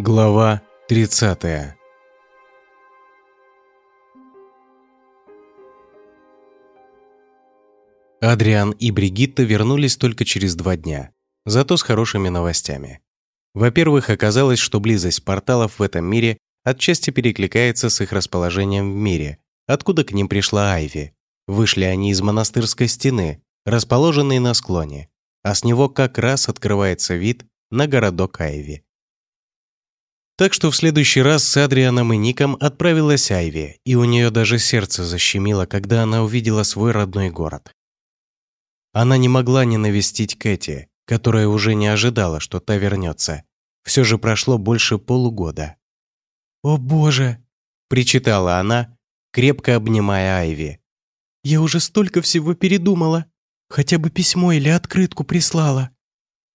Глава 30 Адриан и Бригитта вернулись только через два дня, зато с хорошими новостями. Во-первых, оказалось, что близость порталов в этом мире отчасти перекликается с их расположением в мире, откуда к ним пришла Айви. Вышли они из монастырской стены, расположенной на склоне, а с него как раз открывается вид на городок Айви. Так что в следующий раз с Адрианом и Ником отправилась Айви, и у нее даже сердце защемило, когда она увидела свой родной город. Она не могла не навестить Кэти, которая уже не ожидала, что та вернется. Все же прошло больше полугода. «О боже!» – причитала она, крепко обнимая Айви. «Я уже столько всего передумала. Хотя бы письмо или открытку прислала».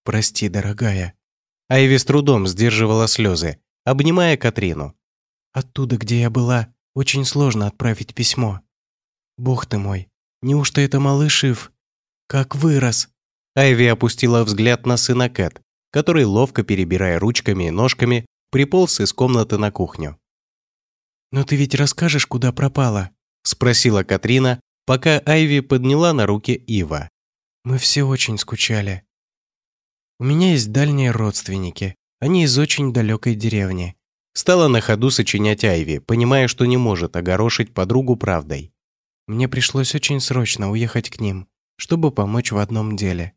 «Прости, дорогая». Айви с трудом сдерживала слезы, обнимая Катрину. «Оттуда, где я была, очень сложно отправить письмо. Бог ты мой, неужто это малыш Ив? Как вырос!» Айви опустила взгляд на сына Кэт, который, ловко перебирая ручками и ножками, приполз из комнаты на кухню. «Но ты ведь расскажешь, куда пропала?» – спросила Катрина, пока Айви подняла на руки Ива. «Мы все очень скучали. У меня есть дальние родственники, они из очень далекой деревни. Стала на ходу сочинять Айви, понимая, что не может огорошить подругу правдой. Мне пришлось очень срочно уехать к ним, чтобы помочь в одном деле.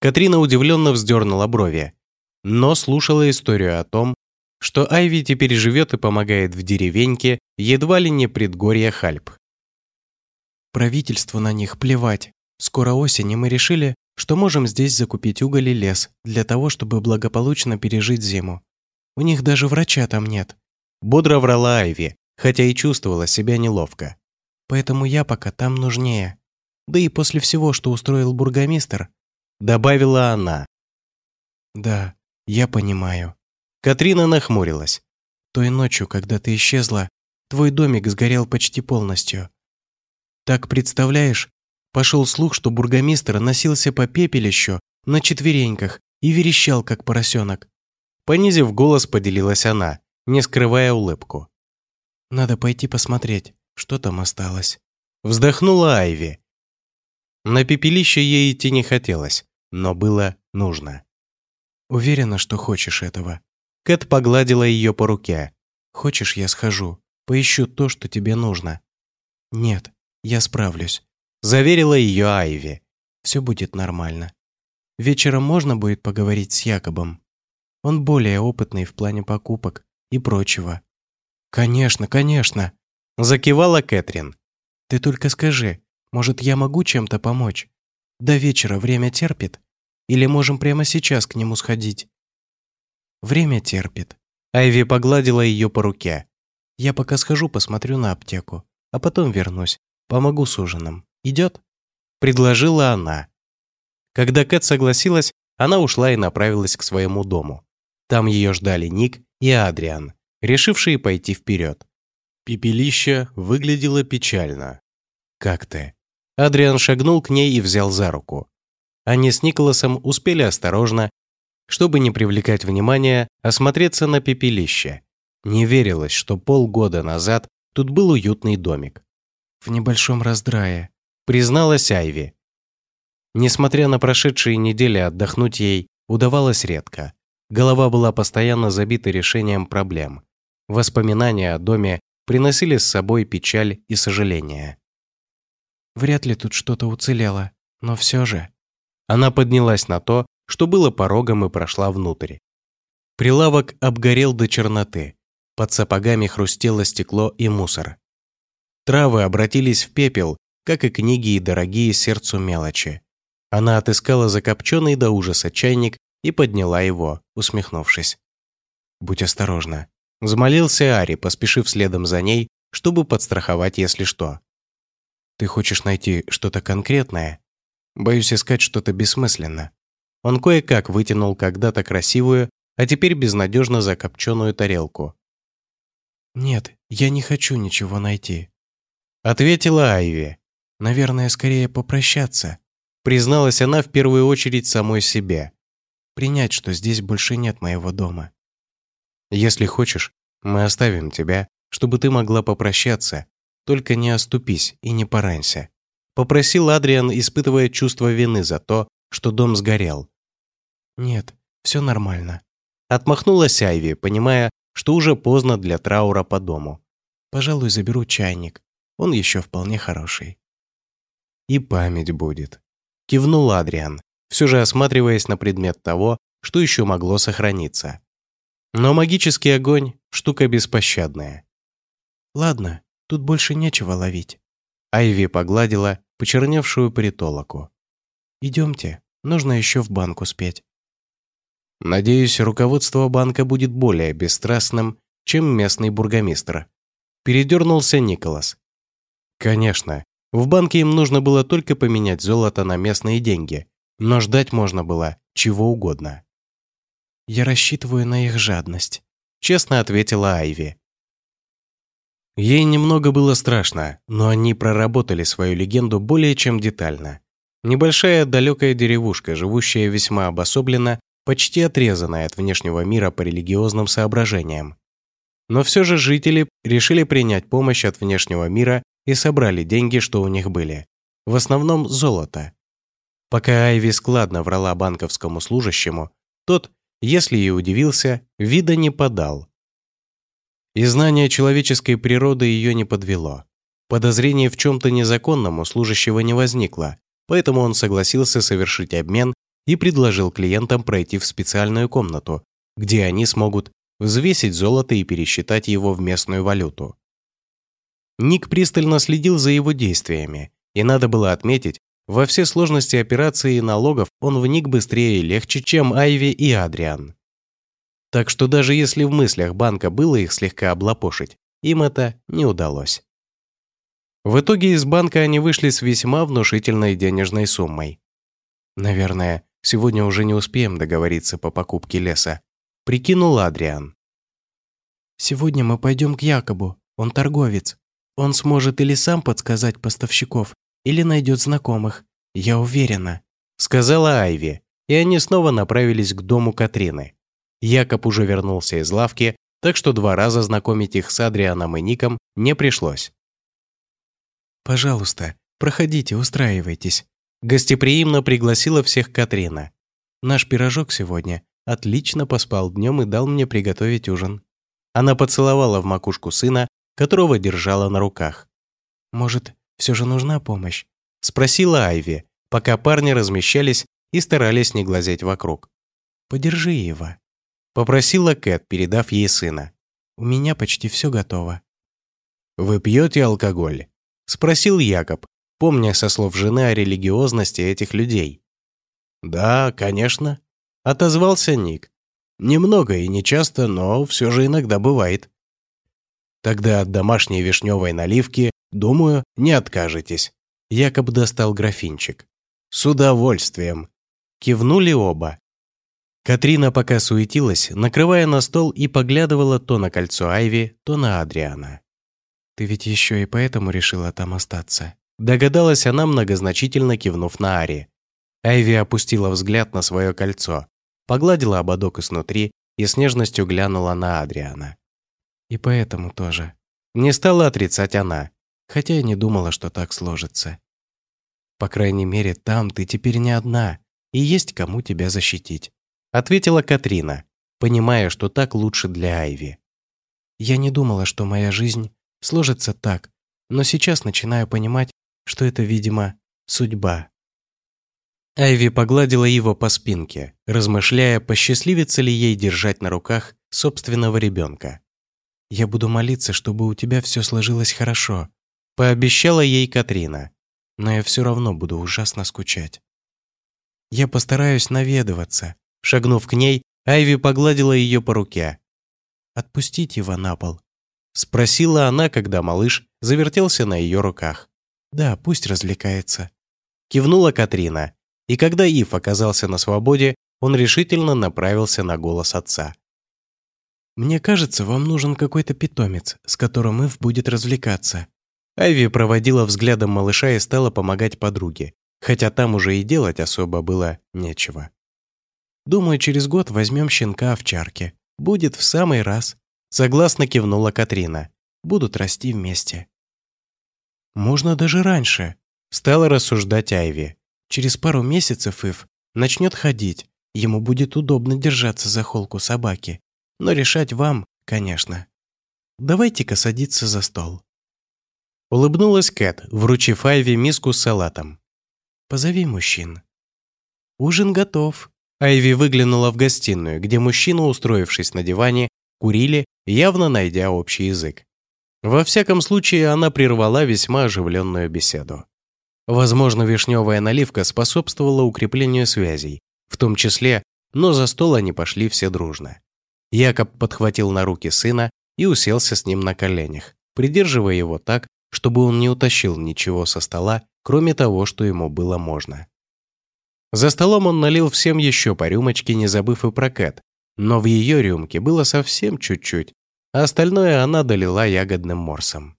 Катрина удивленно вздернула брови, но слушала историю о том, что Айви теперь живет и помогает в деревеньке едва ли не предгорья Хальп. Правительству на них плевать. Скоро осень, и мы решили, что можем здесь закупить уголь и лес для того, чтобы благополучно пережить зиму. У них даже врача там нет. Бодро врала Айви, хотя и чувствовала себя неловко. Поэтому я пока там нужнее. Да и после всего, что устроил бургомистр, добавила она. Да, я понимаю. Катрина нахмурилась. Той ночью, когда ты исчезла, твой домик сгорел почти полностью. Так представляешь, Пошел слух, что бургомистр носился по пепелищу на четвереньках и верещал, как поросенок. Понизив голос, поделилась она, не скрывая улыбку. «Надо пойти посмотреть, что там осталось». Вздохнула Айви. На пепелище ей идти не хотелось, но было нужно. «Уверена, что хочешь этого». Кэт погладила ее по руке. «Хочешь, я схожу, поищу то, что тебе нужно?» «Нет, я справлюсь заверила ее Айви. «Все будет нормально. Вечером можно будет поговорить с Якобом. Он более опытный в плане покупок и прочего». «Конечно, конечно», – закивала Кэтрин. «Ты только скажи, может, я могу чем-то помочь? До вечера время терпит? Или можем прямо сейчас к нему сходить?» «Время терпит». Айви погладила ее по руке. «Я пока схожу, посмотрю на аптеку, а потом вернусь, помогу с ужином». Идет?» – предложила она. Когда Кэт согласилась, она ушла и направилась к своему дому. Там ее ждали Ник и Адриан, решившие пойти вперед. Пепелище выглядело печально. «Как ты?» Адриан шагнул к ней и взял за руку. Они с Николасом успели осторожно, чтобы не привлекать внимания, осмотреться на пепелище. Не верилось, что полгода назад тут был уютный домик. «В небольшом раздрае», призналась Айви. Несмотря на прошедшие недели, отдохнуть ей удавалось редко. Голова была постоянно забита решением проблем. Воспоминания о доме приносили с собой печаль и сожаление. «Вряд ли тут что-то уцелело, но все же...» Она поднялась на то, что было порогом и прошла внутрь. Прилавок обгорел до черноты. Под сапогами хрустело стекло и мусор. Травы обратились в пепел, как и книги и дорогие сердцу мелочи. Она отыскала закопченный до ужаса чайник и подняла его, усмехнувшись. «Будь осторожна», – взмолился Ари, поспешив следом за ней, чтобы подстраховать, если что. «Ты хочешь найти что-то конкретное? Боюсь искать что-то бессмысленно». Он кое-как вытянул когда-то красивую, а теперь безнадежно закопченную тарелку. «Нет, я не хочу ничего найти», — ответила Айви. Наверное, скорее попрощаться. Призналась она в первую очередь самой себе. Принять, что здесь больше нет моего дома. Если хочешь, мы оставим тебя, чтобы ты могла попрощаться. Только не оступись и не поранься. Попросил Адриан, испытывая чувство вины за то, что дом сгорел. «Нет, все нормально», — отмахнулась Айви, понимая, что уже поздно для траура по дому. «Пожалуй, заберу чайник. Он еще вполне хороший». «И память будет», — кивнул Адриан, все же осматриваясь на предмет того, что еще могло сохраниться. Но магический огонь — штука беспощадная. «Ладно, тут больше нечего ловить». Айви погладила почерневшую притолоку. «Идемте, нужно еще в банк успеть». Надеюсь, руководство банка будет более бесстрастным, чем местный бургомистр. Передернулся Николас. Конечно, в банке им нужно было только поменять золото на местные деньги, но ждать можно было чего угодно. «Я рассчитываю на их жадность», — честно ответила Айви. Ей немного было страшно, но они проработали свою легенду более чем детально. Небольшая далекая деревушка, живущая весьма обособленно, почти отрезанная от внешнего мира по религиозным соображениям. Но все же жители решили принять помощь от внешнего мира и собрали деньги, что у них были. В основном золото. Пока Айви складно врала банковскому служащему, тот, если и удивился, вида не подал. И знание человеческой природы ее не подвело. Подозрение в чем-то незаконном у служащего не возникло, поэтому он согласился совершить обмен и предложил клиентам пройти в специальную комнату, где они смогут взвесить золото и пересчитать его в местную валюту. Ник пристально следил за его действиями, и надо было отметить, во все сложности операции и налогов он вник быстрее и легче, чем Айви и Адриан. Так что даже если в мыслях банка было их слегка облапошить, им это не удалось. В итоге из банка они вышли с весьма внушительной денежной суммой. Наверное, сегодня уже не успеем договориться по покупке леса, прикинул Адриан. Сегодня мы пойдем к Якобу, он торговец. Он сможет или сам подсказать поставщиков, или найдет знакомых, я уверена», — сказала Айви, и они снова направились к дому Катрины. Якоб уже вернулся из лавки, так что два раза знакомить их с Адрианом и Ником не пришлось. «Пожалуйста, проходите, устраивайтесь», — гостеприимно пригласила всех Катрина. «Наш пирожок сегодня отлично поспал днем и дал мне приготовить ужин». Она поцеловала в макушку сына, которого держала на руках. «Может, все же нужна помощь?» — спросила Айви, пока парни размещались и старались не глазеть вокруг. «Подержи его», Попросила Кэт, передав ей сына. «У меня почти все готово». «Вы пьете алкоголь?» Спросил Якоб, помня со слов жены о религиозности этих людей. «Да, конечно», — отозвался Ник. «Немного и не часто, но все же иногда бывает». «Тогда от домашней вишневой наливки, думаю, не откажетесь». Якоб достал графинчик. «С удовольствием». Кивнули оба. Катрина пока суетилась, накрывая на стол и поглядывала то на кольцо Айви, то на Адриана. «Ты ведь еще и поэтому решила там остаться?» Догадалась она, многозначительно кивнув на Ари. Айви опустила взгляд на свое кольцо, погладила ободок изнутри и с нежностью глянула на Адриана. «И поэтому тоже». Не стала отрицать она. Хотя я не думала, что так сложится. По крайней мере, там ты теперь не одна, и есть кому тебя защитить ответила Катрина, понимая, что так лучше для Айви. Я не думала, что моя жизнь сложится так, но сейчас начинаю понимать, что это, видимо, судьба. Айви погладила его по спинке, размышляя, посчастливится ли ей держать на руках собственного ребенка. «Я буду молиться, чтобы у тебя все сложилось хорошо», пообещала ей Катрина. «Но я все равно буду ужасно скучать. Я постараюсь наведываться, Шагнув к ней, Айви погладила ее по руке. «Отпустите его на пол», — спросила она, когда малыш завертелся на ее руках. «Да, пусть развлекается», — кивнула Катрина. И когда Ив оказался на свободе, он решительно направился на голос отца. «Мне кажется, вам нужен какой-то питомец, с которым Ив будет развлекаться». Айви проводила взглядом малыша и стала помогать подруге, хотя там уже и делать особо было нечего. Думаю, через год возьмем щенка овчарки. будет в самый раз. Согласно кивнула Катрина. Будут расти вместе. Можно даже раньше. Стала рассуждать Айви. Через пару месяцев Ив начнет ходить. Ему будет удобно держаться за холку собаки. Но решать вам, конечно. Давайте-ка садиться за стол. Улыбнулась Кэт, вручив Айви миску с салатом. «Позови мужчин». «Ужин готов». Айви выглянула в гостиную, где мужчины, устроившись на диване, курили, явно найдя общий язык. Во всяком случае, она прервала весьма оживленную беседу. Возможно, вишневая наливка способствовала укреплению связей, в том числе, но за стол они пошли все дружно. Якоб подхватил на руки сына и уселся с ним на коленях, придерживая его так, чтобы он не утащил ничего со стола, кроме того, что ему было можно. За столом он налил всем еще по рюмочке, не забыв и про Кэт, но в ее рюмке было совсем чуть-чуть, а остальное она долила ягодным морсом.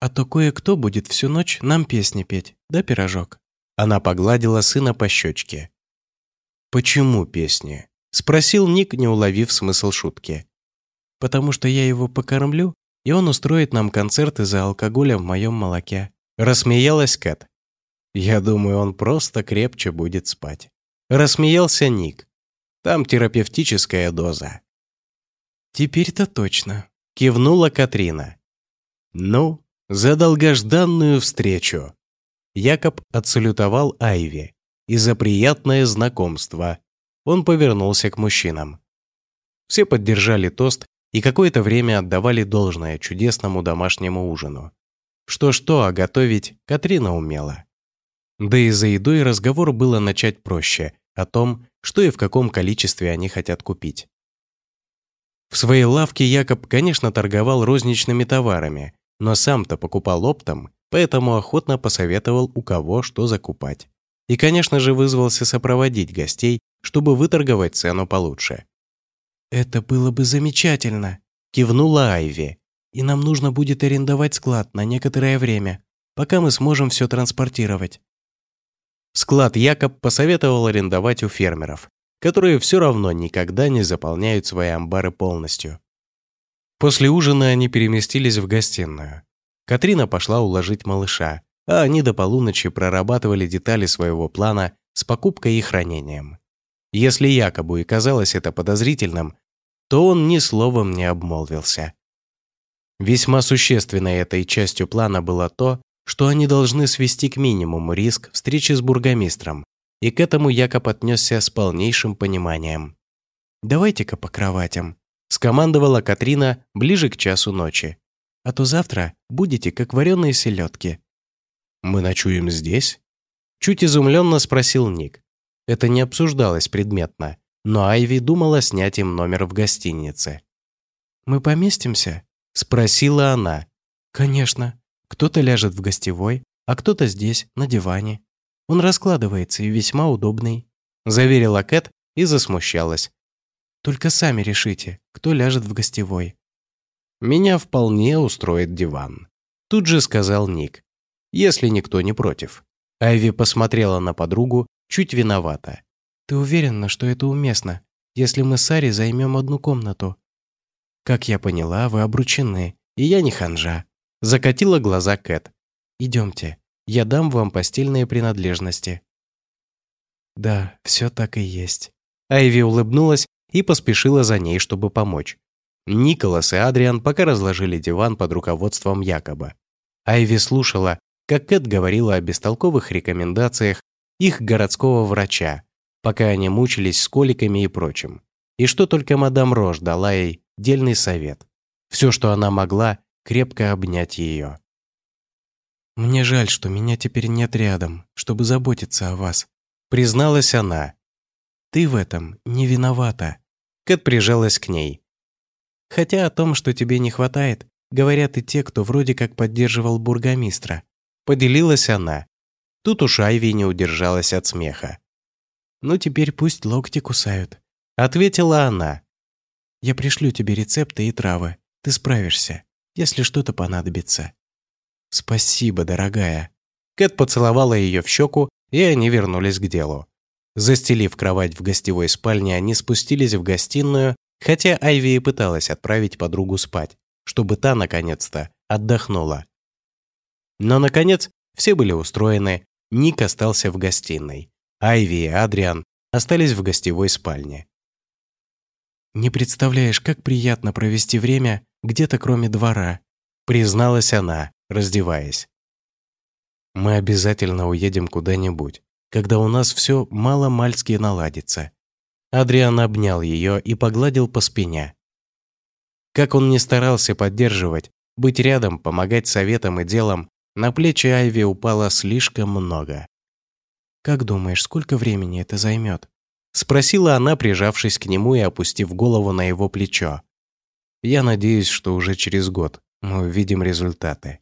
«А то кое-кто будет всю ночь нам песни петь, да, пирожок?» Она погладила сына по щечке. «Почему песни?» – спросил Ник, не уловив смысл шутки. «Потому что я его покормлю, и он устроит нам концерт из-за алкоголя в моем молоке». Рассмеялась Кэт. «Я думаю, он просто крепче будет спать». Рассмеялся Ник. «Там терапевтическая доза». «Теперь-то точно», — кивнула Катрина. «Ну, за долгожданную встречу!» Якоб отсалютовал Айви. И за приятное знакомство. Он повернулся к мужчинам. Все поддержали тост и какое-то время отдавали должное чудесному домашнему ужину. Что-что, а готовить Катрина умела. Да и за едой разговор было начать проще, о том, что и в каком количестве они хотят купить. В своей лавке Якоб, конечно, торговал розничными товарами, но сам-то покупал оптом, поэтому охотно посоветовал, у кого что закупать. И, конечно же, вызвался сопроводить гостей, чтобы выторговать цену получше. «Это было бы замечательно», – кивнула Айви. «И нам нужно будет арендовать склад на некоторое время, пока мы сможем все транспортировать». Склад Якоб посоветовал арендовать у фермеров, которые все равно никогда не заполняют свои амбары полностью. После ужина они переместились в гостиную. Катрина пошла уложить малыша, а они до полуночи прорабатывали детали своего плана с покупкой и хранением. Если якобы и казалось это подозрительным, то он ни словом не обмолвился. Весьма существенной этой частью плана было то, что они должны свести к минимуму риск встречи с бургомистром, и к этому Якоб отнесся с полнейшим пониманием. «Давайте-ка по кроватям», – скомандовала Катрина ближе к часу ночи. «А то завтра будете как вареные селедки». «Мы ночуем здесь?» Чуть изумленно спросил Ник. Это не обсуждалось предметно, но Айви думала снять им номер в гостинице. «Мы поместимся?» – спросила она. «Конечно. Кто-то ляжет в гостевой, а кто-то здесь, на диване. Он раскладывается и весьма удобный», – заверила Кэт и засмущалась. «Только сами решите, кто ляжет в гостевой». «Меня вполне устроит диван», – тут же сказал Ник. «Если никто не против». Айви посмотрела на подругу чуть виновата. «Ты уверена, что это уместно, если мы с Ари займем одну комнату?» «Как я поняла, вы обручены, и я не ханжа», – закатила глаза Кэт. «Идемте, я дам вам постельные принадлежности». «Да, все так и есть». Айви улыбнулась и поспешила за ней, чтобы помочь. Николас и Адриан пока разложили диван под руководством Якоба. Айви слушала, как Кэт говорила о бестолковых рекомендациях их городского врача, пока они мучились с коликами и прочим. И что только мадам Рош дала ей дельный совет. Все, что она могла, крепко обнять ее. «Мне жаль, что меня теперь нет рядом, чтобы заботиться о вас», призналась она. «Ты в этом не виновата». Кэт прижалась к ней. «Хотя о том, что тебе не хватает, говорят и те, кто вроде как поддерживал бургомистра». Поделилась она. Тут уж Айви не удержалась от смеха. «Ну теперь пусть локти кусают», — ответила она. «Я пришлю тебе рецепты и травы. Ты справишься, если что-то понадобится». «Спасибо, дорогая». Кэт поцеловала ее в щеку, и они вернулись к делу. Застелив кровать в гостевой спальне, они спустились в гостиную, Хотя Айви и пыталась отправить подругу спать, чтобы та, наконец-то, отдохнула. Но, наконец, все были устроены, Ник остался в гостиной. Айви и Адриан остались в гостевой спальне. «Не представляешь, как приятно провести время где-то кроме двора», призналась она, раздеваясь. «Мы обязательно уедем куда-нибудь, когда у нас все мало-мальски наладится». Адриан обнял ее и погладил по спине. Как он не старался поддерживать, быть рядом, помогать советам и делам, на плечи Айви упало слишком много. «Как думаешь, сколько времени это займет?» Спросила она, прижавшись к нему и опустив голову на его плечо. «Я надеюсь, что уже через год мы увидим результаты».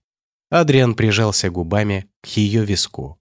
Адриан прижался губами к ее виску.